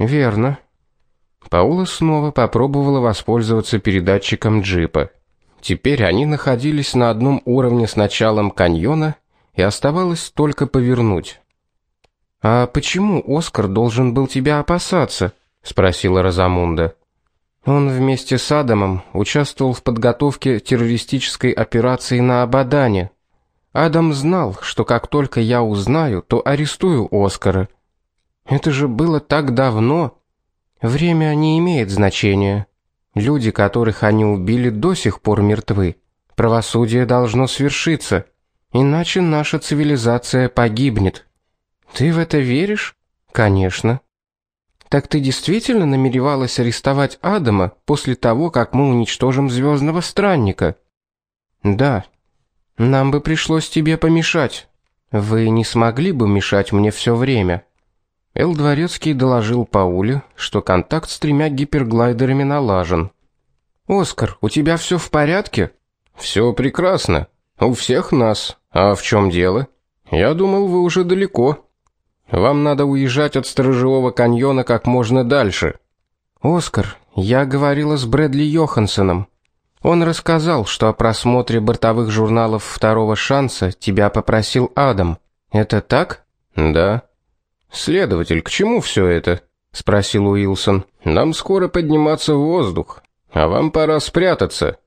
Верно. Паула снова попробовала воспользоваться передатчиком джипа. Теперь они находились на одном уровне с началом каньона, и оставалось только повернуть. А почему Оскар должен был тебя опасаться? спросила Розамунда. Он вместе с Адамом участвовал в подготовке террористической операции на Абадане. Адам знал, что как только я узнаю, то арестую Оскара. Это же было так давно. Время не имеет значения. Люди, которых они убили, до сих пор мертвы. Правосудие должно свершиться, иначе наша цивилизация погибнет. Ты в это веришь? Конечно. Так ты действительно намеревалась арестовать Адама после того, как мы уничтожим звездного странника? Да. Нам бы пришлось тебе помешать. Вы не смогли бы мешать мне все время. Эл Дворецкий доложил Пауле, что контакт с тремя гиперглайдерами налажен. Оскар, у тебя все в порядке? Все прекрасно. У всех нас. А в чем дело? Я думал, вы уже далеко. Вам надо уезжать от Сторожевого каньона как можно дальше. Оскар, я говорила с Брэдли Йохансеном. Он рассказал, что о просмотре бортовых журналов второго шанса тебя попросил Адам. Это так? Да. Следователь, к чему все это? спросил Уилсон. Нам скоро подниматься в воздух, а вам пора спрятаться.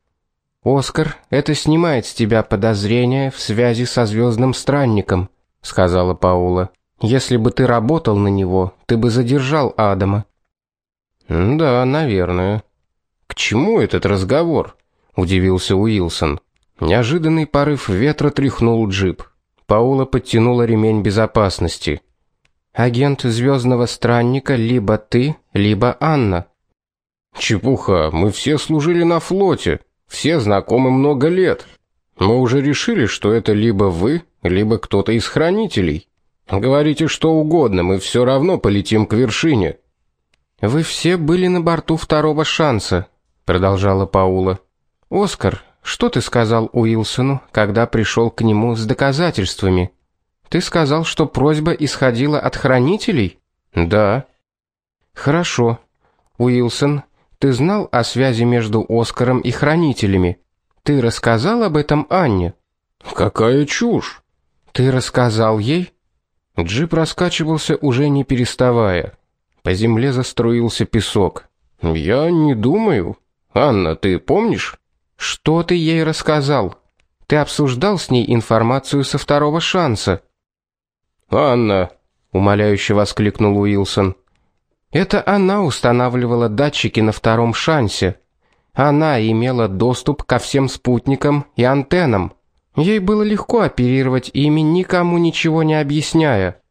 Оскар, это снимает с тебя подозрения в связи со звездным странником, сказала Паула. Если бы ты работал на него, ты бы задержал Адама. Да, наверное. К чему этот разговор? удивился Уилсон. Неожиданный порыв ветра тряхнул джип. Паула подтянула ремень безопасности. Агент звездного странника либо ты, либо Анна. Чепуха, мы все служили на флоте, все знакомы много лет. Мы уже решили, что это либо вы, либо кто-то из хранителей. Говорите что угодно, мы все равно полетим к вершине. Вы все были на борту второго шанса, продолжала Паула. Оскар, что ты сказал Уилсону, когда пришел к нему с доказательствами? Ты сказал, что просьба исходила от хранителей? Да. Хорошо. Уилсон, ты знал о связи между Оскаром и хранителями? Ты рассказал об этом Анне? Какая чушь? Ты рассказал ей? Джип раскачивался уже не переставая. По земле заструился песок. Я не думаю. Анна, ты помнишь? Что ты ей рассказал? Ты обсуждал с ней информацию со второго шанса? Анна, умоляюще воскликнул Уилсон. Это она устанавливала датчики на втором шансе. Она имела доступ ко всем спутникам и антеннам. Ей было легко оперировать ими, никому ничего не объясняя.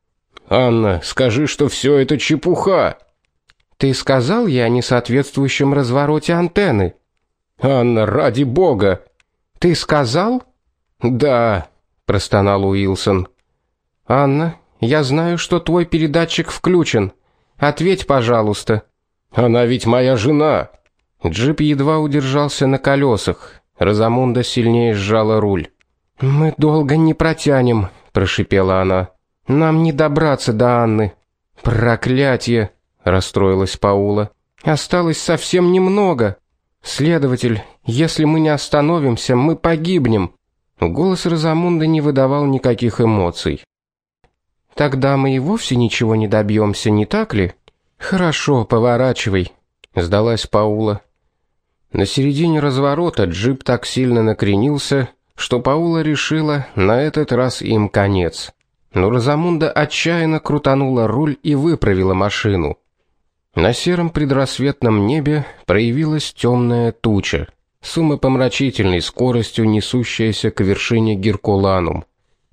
Анна, скажи, что все это чепуха. Ты сказал ей о несоответствующем развороте антенны? Анна, ради бога. Ты сказал? Да, простонал Уилсон. Анна, я знаю, что твой передатчик включен. Ответь, пожалуйста. Она ведь моя жена. Джип едва удержался на колесах. Розамунда сильнее сжала руль. Мы долго не протянем, прошипела она. Нам не добраться до Анны. Проклятие, расстроилась Паула. Осталось совсем немного. Следователь, если мы не остановимся, мы погибнем. Голос Розамунды не выдавал никаких эмоций. Тогда мы и вовсе ничего не добьемся, не так ли? Хорошо, поворачивай, сдалась Паула. На середине разворота джип так сильно накренился, что Паула решила, на этот раз им конец. Но Розамунда отчаянно крутанула руль и выправила машину. На сером предрассветном небе проявилась темная туча, с умопомрачительной скоростью несущаяся к вершине Геркуланум.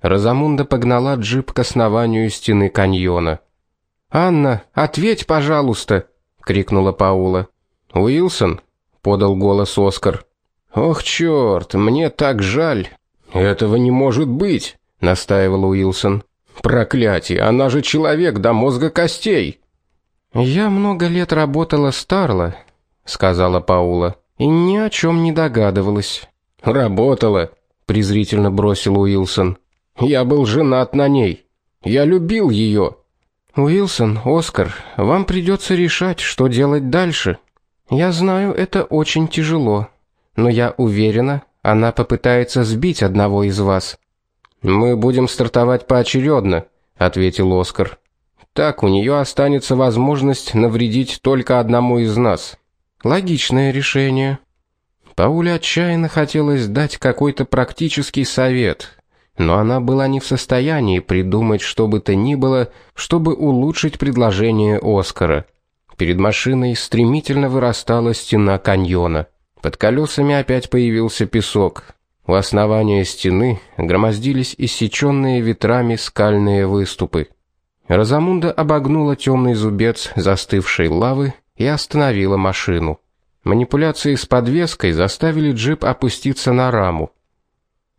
Розамунда погнала джип к основанию стены каньона. "Анна, ответь, пожалуйста", крикнула Паула. "Уилсон?" подал голос Оскар. "Ох, чёрт, мне так жаль. Этого не может быть", настаивал Уилсон. "Проклятие, она же человек до мозга костей". "Я много лет работала с Тарла", сказала Паула, "и ни о чем не догадывалась". "Работала", презрительно бросил Уилсон. Я был женат на ней. Я любил ее. Уилсон, Оскар, вам придется решать, что делать дальше. Я знаю, это очень тяжело, но я уверена, она попытается сбить одного из вас. Мы будем стартовать поочередно, ответил Оскар. Так у нее останется возможность навредить только одному из нас. Логичное решение. Пауле отчаянно хотелось дать какой-то практический совет, но она была не в состоянии придумать что бы то ни было, чтобы улучшить предложение Оскара. Перед машиной стремительно вырастала стена каньона. Под колесами опять появился песок. У основания стены громоздились иссеченные ветрами скальные выступы. Разамунда обогнула темный зубец застывшей лавы и остановила машину. Манипуляции с подвеской заставили джип опуститься на раму.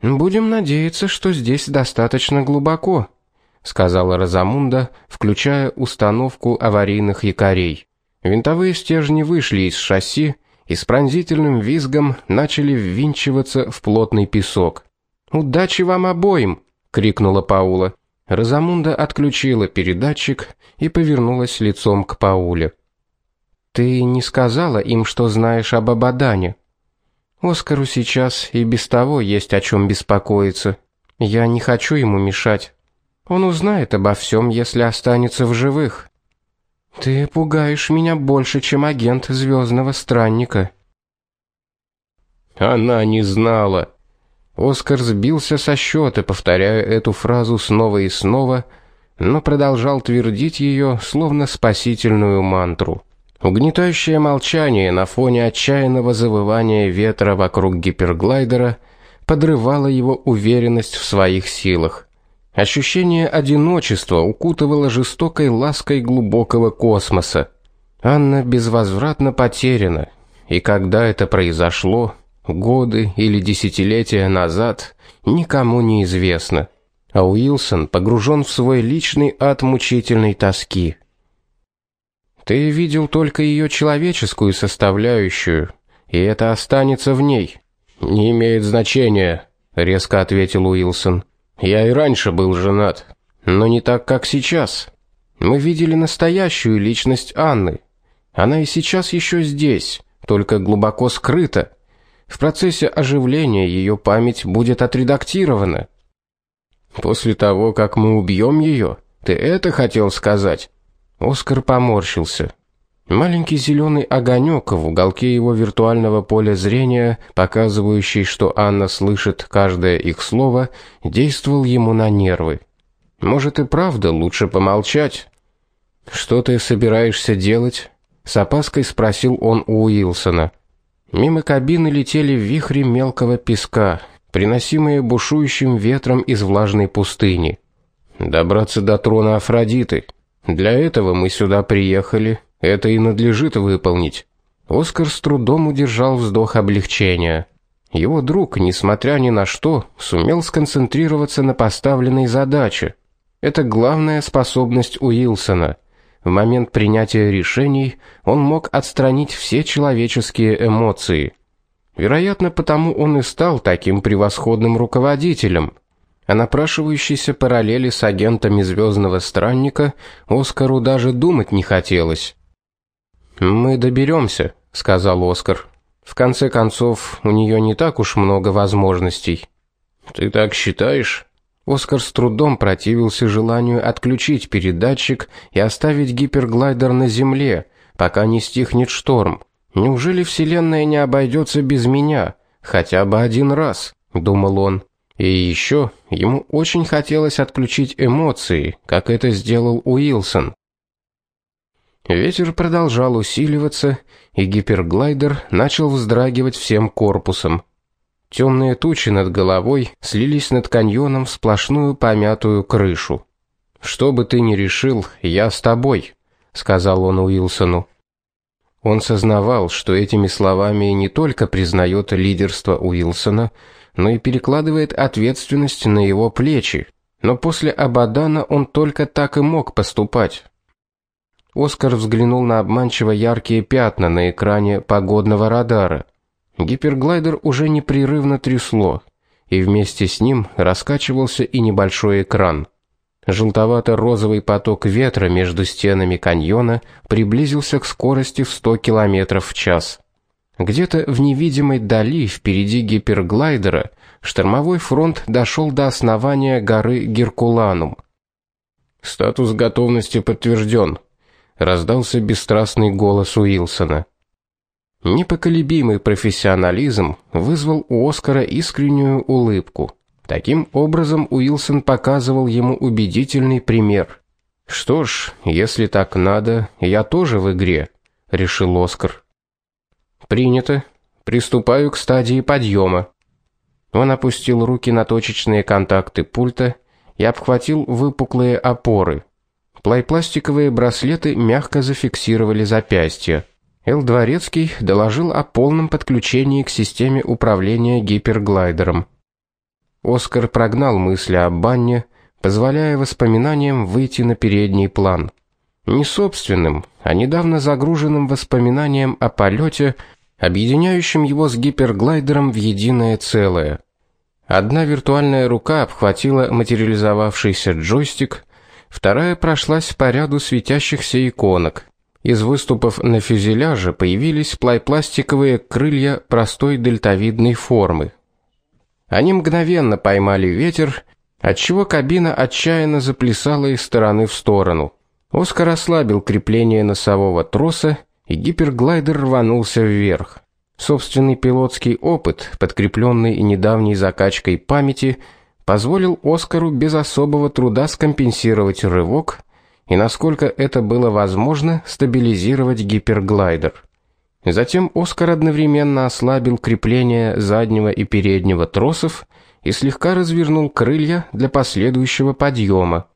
Будем надеяться, что здесь достаточно глубоко, сказала Разамунда, включая установку аварийных якорей. Винтовые стержни вышли из шасси и с пронзительным визгом начали ввинчиваться в плотный песок. "Удачи вам обоим!" крикнула Паула. Разамунда отключила передатчик и повернулась лицом к Пауле. Ты не сказала им, что знаешь об Абадане. Оскару сейчас и без того есть о чем беспокоиться. Я не хочу ему мешать. Он узнает обо всем, если останется в живых. Ты пугаешь меня больше, чем агент звездного странника. Она не знала. Оскар сбился со счета, повторяя эту фразу снова и снова, но продолжал твердить ее, словно спасительную мантру. Угнетающее молчание на фоне отчаянного завывания ветра вокруг гиперглайдера подрывало его уверенность в своих силах. Ощущение одиночества укутывало жестокой лаской глубокого космоса. Анна безвозвратно потеряна, и когда это произошло, годы или десятилетия назад, никому не известно. А Уилсон погружен в свой личный ад мучительной тоски. Ты видел только ее человеческую составляющую, и это останется в ней. Не имеет значения, резко ответил Уилсон. Я и раньше был женат, но не так, как сейчас. Мы видели настоящую личность Анны. Она и сейчас еще здесь, только глубоко скрыта. В процессе оживления ее память будет отредактирована. После того, как мы убьем ее, ты это хотел сказать? Оскар поморщился. Маленький зеленый огонек в уголке его виртуального поля зрения, показывающий, что Анна слышит каждое их слово, действовал ему на нервы. Может и правда лучше помолчать. Что ты собираешься делать? с опаской спросил он у Уилсона. Мимо кабины летели вихри мелкого песка, приносимые бушующим ветром из влажной пустыни. Добраться до трона Афродиты. Для этого мы сюда приехали, это и надлежит выполнить. Оскар с трудом удержал вздох облегчения. Его друг, несмотря ни на что, сумел сконцентрироваться на поставленной задаче. Это главная способность Уилсона. В момент принятия решений он мог отстранить все человеческие эмоции. Вероятно, потому он и стал таким превосходным руководителем. О напрашивающейся параллели с агентами Звездного странника Оскару даже думать не хотелось. Мы доберемся, сказал Оскар. В конце концов, у нее не так уж много возможностей. Ты так считаешь? Оскар с трудом противился желанию отключить передатчик и оставить гиперглайдер на земле, пока не стихнет шторм. Неужели вселенная не обойдется без меня хотя бы один раз, думал он. И еще ему очень хотелось отключить эмоции, как это сделал Уилсон. Ветер продолжал усиливаться, и гиперглайдер начал вздрагивать всем корпусом. Темные тучи над головой слились над каньоном в сплошную помятую крышу. Что бы ты ни решил, я с тобой, сказал он Уилсону. Он сознавал, что этими словами не только признает лидерство Уилсона, но и перекладывает ответственность на его плечи. Но после Абадана он только так и мог поступать. Оскар взглянул на обманчиво яркие пятна на экране погодного радара. Гиперглайдер уже непрерывно трясло, и вместе с ним раскачивался и небольшой экран. Желтовато-розовый поток ветра между стенами каньона приблизился к скорости в 100 км в час. Где-то в невидимой дали впереди гиперглайдера штормовой фронт дошел до основания горы Геркуланум. Статус готовности подтвержден. раздался бесстрастный голос Уилсона. Непоколебимый профессионализм вызвал у Оскара искреннюю улыбку. Таким образом Уилсон показывал ему убедительный пример. Что ж, если так надо, я тоже в игре, решил Оскар. Принято. Приступаю к стадии подъема. Он опустил руки на точечные контакты пульта и обхватил выпуклые опоры. Пластиковые браслеты мягко зафиксировали запястья. Эл Дворецкий доложил о полном подключении к системе управления гиперглайдером. Оскар прогнал мысли о банне, позволяя воспоминаниям выйти на передний план. Не собственным, а недавно загруженным воспоминанием о полете, объединяющим его с гиперглайдером в единое целое. Одна виртуальная рука обхватила материализовавшийся джойстик, вторая прошлась по ряду светящихся иконок. Из выступов на фюзеляже появились пластиковые крылья простой дельтовидной формы. Они мгновенно поймали ветер, отчего кабина отчаянно заплясала из стороны в сторону. Оскар ослабил крепление носового троса, и гиперглайдер рванулся вверх. Собственный пилотский опыт, подкрепленный недавней закачкой памяти, позволил Оскару без особого труда скомпенсировать рывок и насколько это было возможно, стабилизировать гиперглайдер. Затем Оскар одновременно ослабил крепление заднего и переднего тросов и слегка развернул крылья для последующего подъема.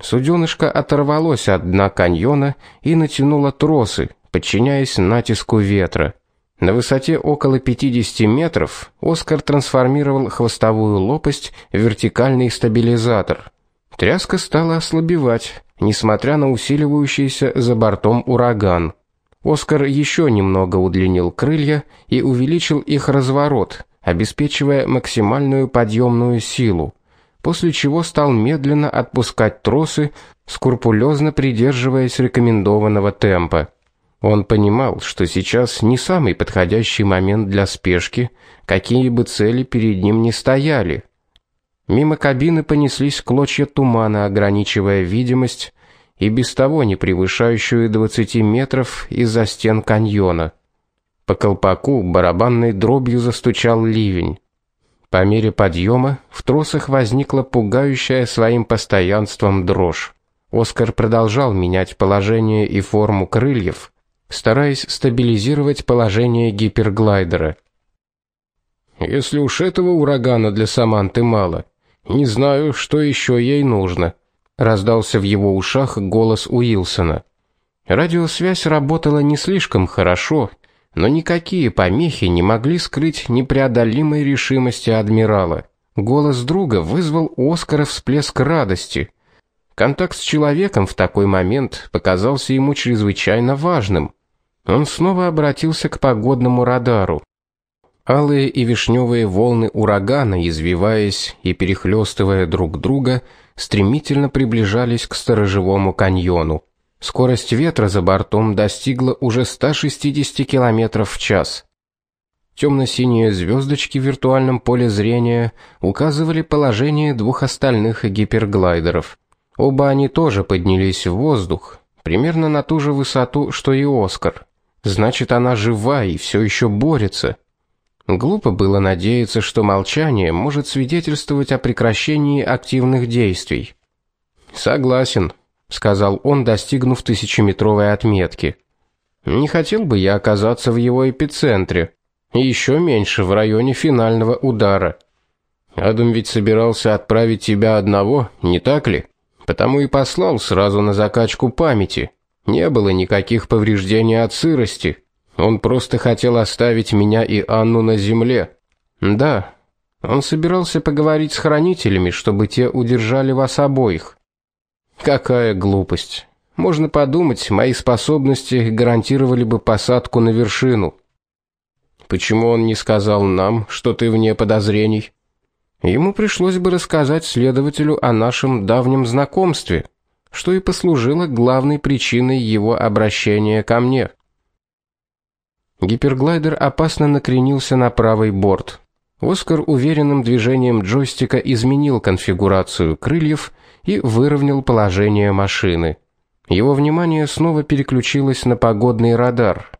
Суденышко оторвалось от дна каньона и натянуло тросы, подчиняясь натиску ветра. На высоте около 50 метров Оскар трансформировал хвостовую лопасть в вертикальный стабилизатор. Тряска стала ослабевать, несмотря на усиливающийся за бортом ураган. Оскар еще немного удлинил крылья и увеличил их разворот, обеспечивая максимальную подъемную силу, после чего стал медленно отпускать тросы, скрупулезно придерживаясь рекомендованного темпа. Он понимал, что сейчас не самый подходящий момент для спешки, какие бы цели перед ним ни стояли. Мимо кабины понеслись клочья тумана, ограничивая видимость, и без того не превышающую 20 метров из-за стен каньона. По колпаку барабанной дробью застучал ливень. По мере подъема в тросах возникла пугающая своим постоянством дрожь. Оскар продолжал менять положение и форму крыльев, стараясь стабилизировать положение гиперглайдера. Если уж этого урагана для Саманты мало, не знаю, что еще ей нужно раздался в его ушах голос Уилсона. Радиосвязь работала не слишком хорошо, но никакие помехи не могли скрыть непреодолимой решимости адмирала. Голос друга вызвал у Оскара всплеск радости. Контакт с человеком в такой момент показался ему чрезвычайно важным. Он снова обратился к погодному радару. Алые и вишневые волны урагана, извиваясь и перехлестывая друг друга, стремительно приближались к сторожевому каньону. Скорость ветра за бортом достигла уже 160 км в час. Темно-синие звездочки в виртуальном поле зрения указывали положение двух остальных гиперглайдеров. Оба они тоже поднялись в воздух, примерно на ту же высоту, что и Оскар. Значит, она жива и все еще борется. Глупо было надеяться, что молчание может свидетельствовать о прекращении активных действий. Согласен, сказал он, достигнув тысячеметровой отметки. Не хотел бы я оказаться в его эпицентре, и еще меньше в районе финального удара. Адам ведь собирался отправить тебя одного, не так ли? Потому и послал сразу на закачку памяти. Не было никаких повреждений от сырости. Он просто хотел оставить меня и Анну на земле. Да. Он собирался поговорить с хранителями, чтобы те удержали вас обоих. Какая глупость. Можно подумать, мои способности гарантировали бы посадку на вершину. Почему он не сказал нам, что ты вне подозрений? ему пришлось бы рассказать следователю о нашем давнем знакомстве, что и послужило главной причиной его обращения ко мне. Гиперглайдер опасно накренился на правый борт. Оскар уверенным движением джойстика изменил конфигурацию крыльев и выровнял положение машины. Его внимание снова переключилось на погодный радар.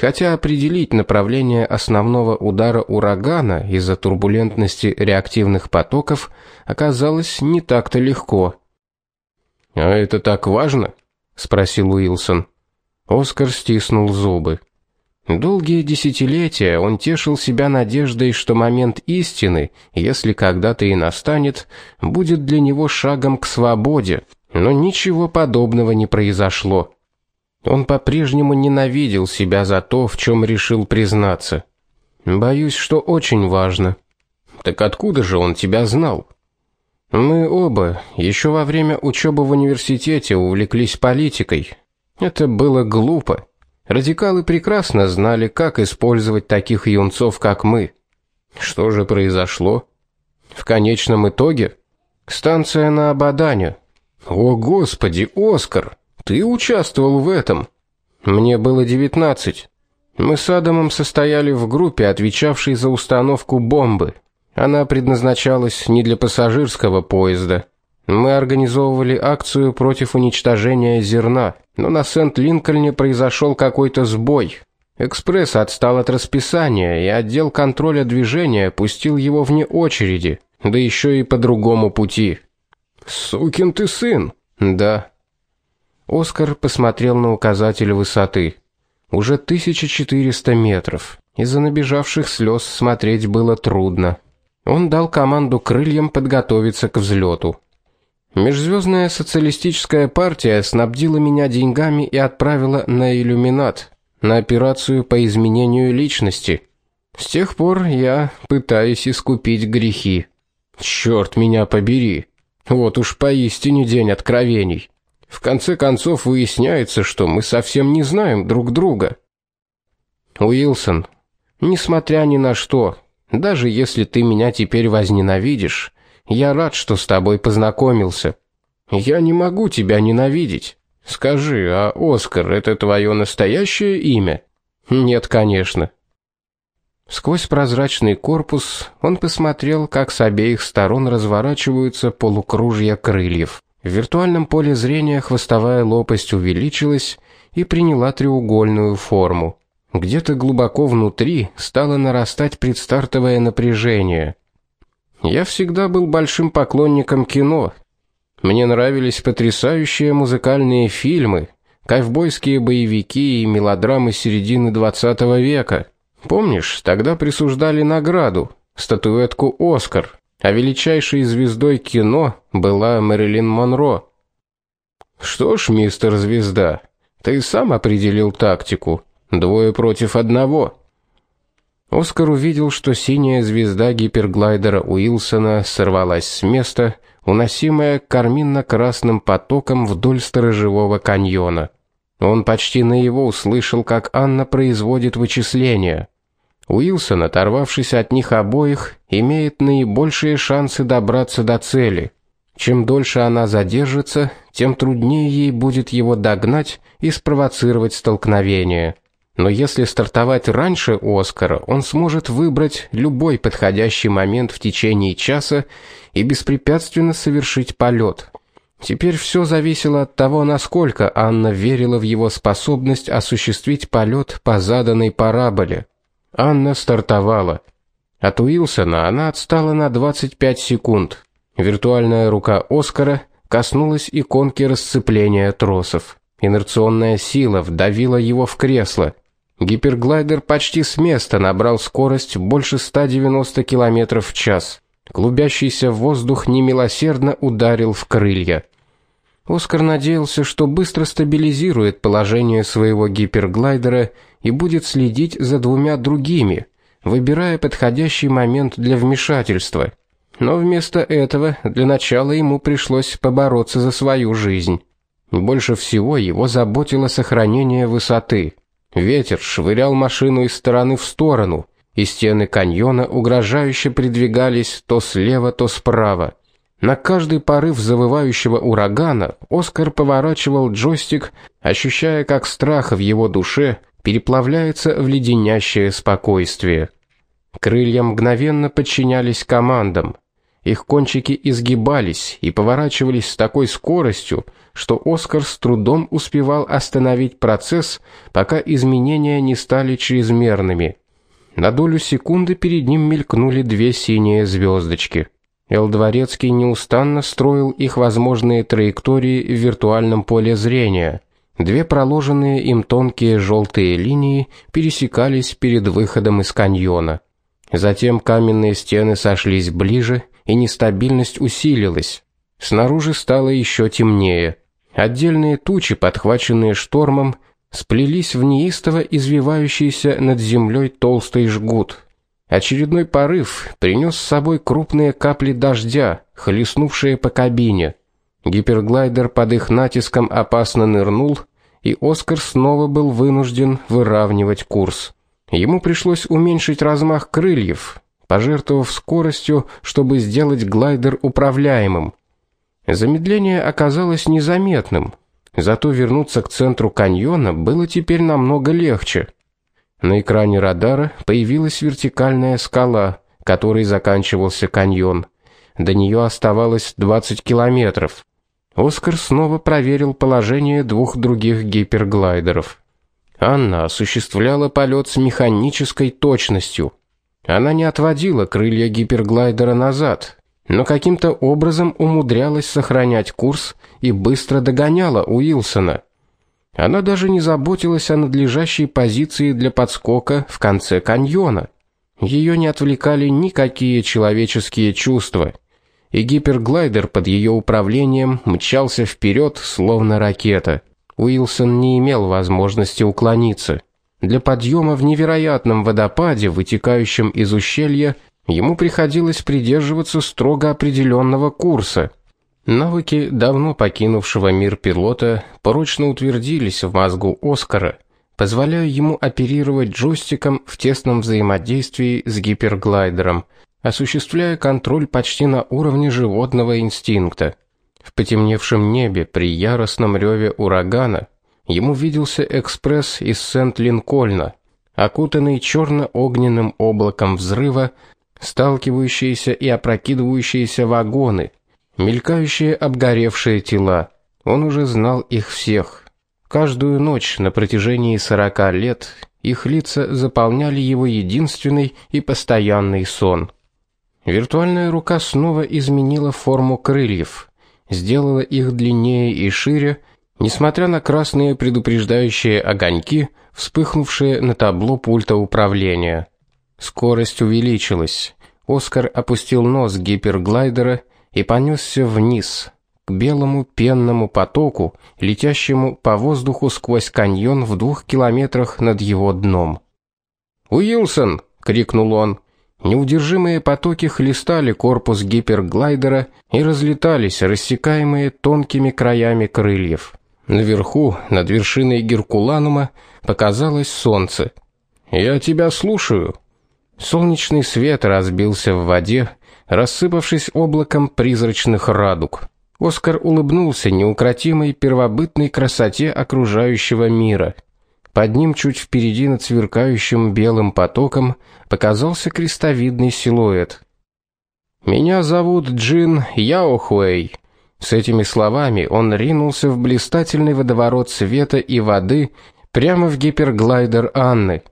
Хотя определить направление основного удара урагана из-за турбулентности реактивных потоков оказалось не так-то легко. А это так важно? спросил Уилсон. Оскар стиснул зубы. Долгие десятилетия он тешил себя надеждой, что момент истины, если когда-то и настанет, будет для него шагом к свободе, но ничего подобного не произошло. Он по-прежнему ненавидел себя за то, в чем решил признаться. Боюсь, что очень важно. Так откуда же он тебя знал? Мы оба еще во время учебы в университете увлеклись политикой. Это было глупо. Радикалы прекрасно знали, как использовать таких юнцов, как мы. Что же произошло? В конечном итоге станция на Абадане. О, господи, Оскар, ты участвовал в этом? Мне было 19. Мы с Адамом состояли в группе, отвечавшей за установку бомбы. Она предназначалась не для пассажирского поезда. Мы организовывали акцию против уничтожения зерна, но на Сент-Линкольне произошел какой-то сбой. Экспресс отстал от расписания, и отдел контроля движения пустил его вне очереди, да еще и по другому пути. Сукин ты сын. Да. Оскар посмотрел на указатель высоты. Уже 1400 метров. Из-за набежавших слез смотреть было трудно. Он дал команду крыльям подготовиться к взлету. Межзвездная социалистическая партия снабдила меня деньгами и отправила на иллюминат, на операцию по изменению личности. С тех пор я пытаюсь искупить грехи. Черт меня побери. Вот уж поистине день откровений. В конце концов выясняется, что мы совсем не знаем друг друга. Уилсон, несмотря ни на что, даже если ты меня теперь возненавидишь, я рад, что с тобой познакомился. Я не могу тебя ненавидеть. Скажи, а Оскар это твое настоящее имя? Нет, конечно. Сквозь прозрачный корпус он посмотрел, как с обеих сторон разворачиваются полукружья крыльев. В виртуальном поле зрения хвостовая лопасть увеличилась и приняла треугольную форму. Где-то глубоко внутри стало нарастать предстартовое напряжение. Я всегда был большим поклонником кино. Мне нравились потрясающие музыкальные фильмы, ковбойские боевики и мелодрамы середины 20 века. Помнишь, тогда присуждали награду статуэтку Оскар, а величайшей звездой кино была Мэрилин Монро. Что ж, мистер Звезда, ты сам определил тактику. Двое против одного. Оскар увидел, что синяя звезда гиперглайдера Уилсона сорвалась с места, уносимая карминно-красным потоком вдоль сторожевого каньона. Он почти на его услышал, как Анна производит вычисления. Уилсон, оторвавшись от них обоих, имеет наибольшие шансы добраться до цели. Чем дольше она задержится, тем труднее ей будет его догнать и спровоцировать столкновение. Но если стартовать раньше Оскара, он сможет выбрать любой подходящий момент в течение часа и беспрепятственно совершить полет. Теперь все зависело от того, насколько Анна верила в его способность осуществить полет по заданной параболе. Анна стартовала. От Уилсона она отстала на 25 секунд. Виртуальная рука Оскара коснулась иконки расцепления тросов. Инерционная сила вдавила его в кресло. Гиперглайдер почти с места набрал скорость больше 190 км в час. Клубящийся воздух немилосердно ударил в крылья. Оскар надеялся, что быстро стабилизирует положение своего гиперглайдера и будет следить за двумя другими, выбирая подходящий момент для вмешательства. Но вместо этого для начала ему пришлось побороться за свою жизнь. Больше всего его заботило сохранение высоты. Ветер швырял машину из стороны в сторону, и стены каньона угрожающе придвигались то слева, то справа. На каждый порыв завывающего урагана Оскар поворачивал джойстик, ощущая, как страх в его душе переплавляется в леденящее спокойствие. Крылья мгновенно подчинялись командам. Их кончики изгибались и поворачивались с такой скоростью, что Оскар с трудом успевал остановить процесс, пока изменения не стали чрезмерными. На долю секунды перед ним мелькнули две синие звездочки. Элдворецкий неустанно строил их возможные траектории в виртуальном поле зрения. Две проложенные им тонкие желтые линии пересекались перед выходом из каньона. Затем каменные стены сошлись ближе, и нестабильность усилилась. Снаружи стало еще темнее. Отдельные тучи, подхваченные штормом, сплелись в неистово извивающийся над землей толстый жгут. Очередной порыв принес с собой крупные капли дождя, хлестнувшие по кабине. Гиперглайдер под их натиском опасно нырнул, и Оскар снова был вынужден выравнивать курс. Ему пришлось уменьшить размах крыльев, пожертвовав скоростью, чтобы сделать глайдер управляемым. Замедление оказалось незаметным, зато вернуться к центру каньона было теперь намного легче. На экране радара появилась вертикальная скала, которой заканчивался каньон. До нее оставалось 20 километров. Оскар снова проверил положение двух других гиперглайдеров. Анна осуществляла полет с механической точностью. Она не отводила крылья гиперглайдера назад, но каким-то образом умудрялась сохранять курс и быстро догоняла Уилсона. Она даже не заботилась о надлежащей позиции для подскока в конце каньона. Ее не отвлекали никакие человеческие чувства, и гиперглайдер под ее управлением мчался вперед, словно ракета. Уилсон не имел возможности уклониться. Для подъема в невероятном водопаде, вытекающем из ущелья, ему приходилось придерживаться строго определенного курса – Навыки давно покинувшего мир пилота прочно утвердились в мозгу Оскара, позволяя ему оперировать джойстиком в тесном взаимодействии с гиперглайдером, осуществляя контроль почти на уровне животного инстинкта. В потемневшем небе при яростном реве урагана ему виделся экспресс из Сент-Линкольна, окутанный черно-огненным облаком взрыва, сталкивающиеся и опрокидывающиеся вагоны – Мелькающие обгоревшие тела. Он уже знал их всех. Каждую ночь на протяжении сорока лет их лица заполняли его единственный и постоянный сон. Виртуальная рука снова изменила форму крыльев, сделала их длиннее и шире, несмотря на красные предупреждающие огоньки, вспыхнувшие на табло пульта управления. Скорость увеличилась. Оскар опустил нос гиперглайдера и понесся вниз к белому пенному потоку, летящему по воздуху сквозь каньон в двух километрах над его дном. "Уилсон!" крикнул он. Неудержимые потоки хлестали корпус гиперглайдера и разлетались, рассекаемые тонкими краями крыльев. Наверху, над вершиной Геркуланума, показалось солнце. "Я тебя слушаю". Солнечный свет разбился в воде, рассыпавшись облаком призрачных радуг. Оскар улыбнулся неукротимой первобытной красоте окружающего мира. Под ним чуть впереди над сверкающим белым потоком показался крестовидный силуэт. Меня зовут Джин Яохуэй. С этими словами он ринулся в блистательный водоворот света и воды прямо в гиперглайдер Анны.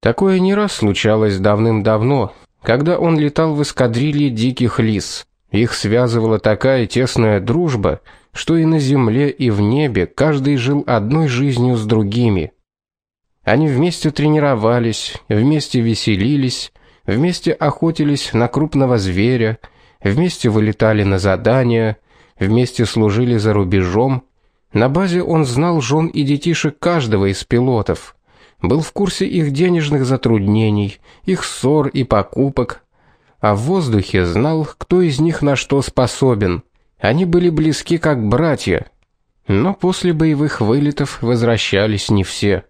Такое не раз случалось давным-давно, когда он летал в эскадрилье диких лис. Их связывала такая тесная дружба, что и на земле, и в небе каждый жил одной жизнью с другими. Они вместе тренировались, вместе веселились, вместе охотились на крупного зверя, вместе вылетали на задания, вместе служили за рубежом. На базе он знал жен и детишек каждого из пилотов был в курсе их денежных затруднений, их ссор и покупок, а в воздухе знал, кто из них на что способен. Они были близки как братья. Но после боевых вылетов возвращались не все.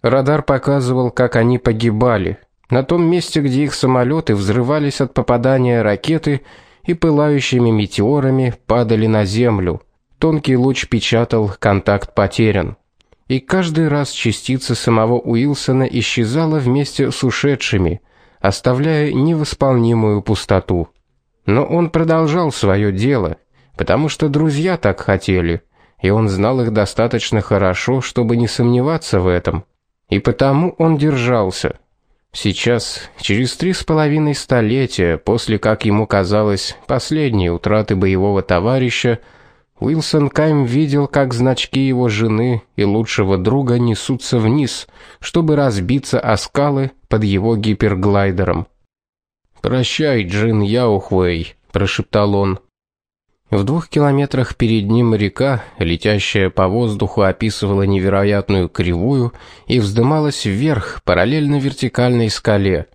Радар показывал, как они погибали. На том месте, где их самолеты взрывались от попадания ракеты и пылающими метеорами падали на землю. Тонкий луч печатал: "Контакт потерян". И каждый раз частица самого Уилсона исчезала вместе с ушедшими, оставляя невосполнимую пустоту. Но он продолжал свое дело, потому что друзья так хотели, и он знал их достаточно хорошо, чтобы не сомневаться в этом. И потому он держался. Сейчас, через три с половиной столетия после, как ему казалось, последней утраты боевого товарища, Уилсон Кайм видел, как значки его жены и лучшего друга несутся вниз, чтобы разбиться о скалы под его гиперглайдером. "Прощай, Джин Яухвей", прошептал он. В двух километрах перед ним река, летящая по воздуху, описывала невероятную кривую и вздымалась вверх, параллельно вертикальной скале.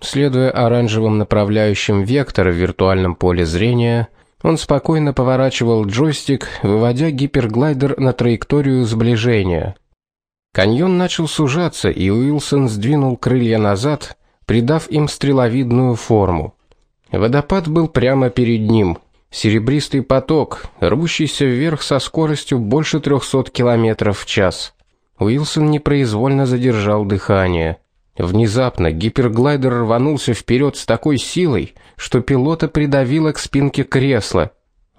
Следуя оранжевым направляющим вектора в виртуальном поле зрения, он спокойно поворачивал джойстик, выводя гиперглайдер на траекторию сближения. Каньон начал сужаться, и Уилсон сдвинул крылья назад, придав им стреловидную форму. Водопад был прямо перед ним. Серебристый поток, рвущийся вверх со скоростью больше 300 км в час. Уилсон непроизвольно задержал дыхание. Внезапно гиперглайдер рванулся вперед с такой силой, что пилота придавило к спинке кресла.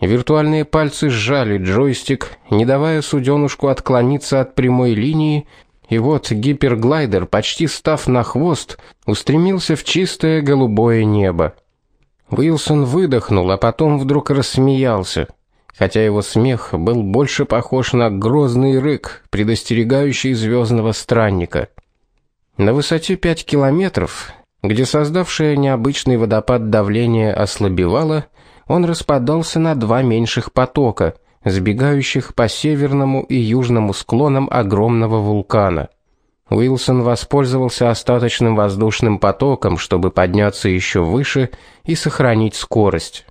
Виртуальные пальцы сжали джойстик, не давая суденушку отклониться от прямой линии, и вот гиперглайдер, почти став на хвост, устремился в чистое голубое небо. Уилсон выдохнул, а потом вдруг рассмеялся, хотя его смех был больше похож на грозный рык, предостерегающий звездного странника. На высоте 5 километров, где создавшее необычный водопад давление ослабевало, он распадался на два меньших потока, сбегающих по северному и южному склонам огромного вулкана. Уилсон воспользовался остаточным воздушным потоком, чтобы подняться еще выше и сохранить скорость.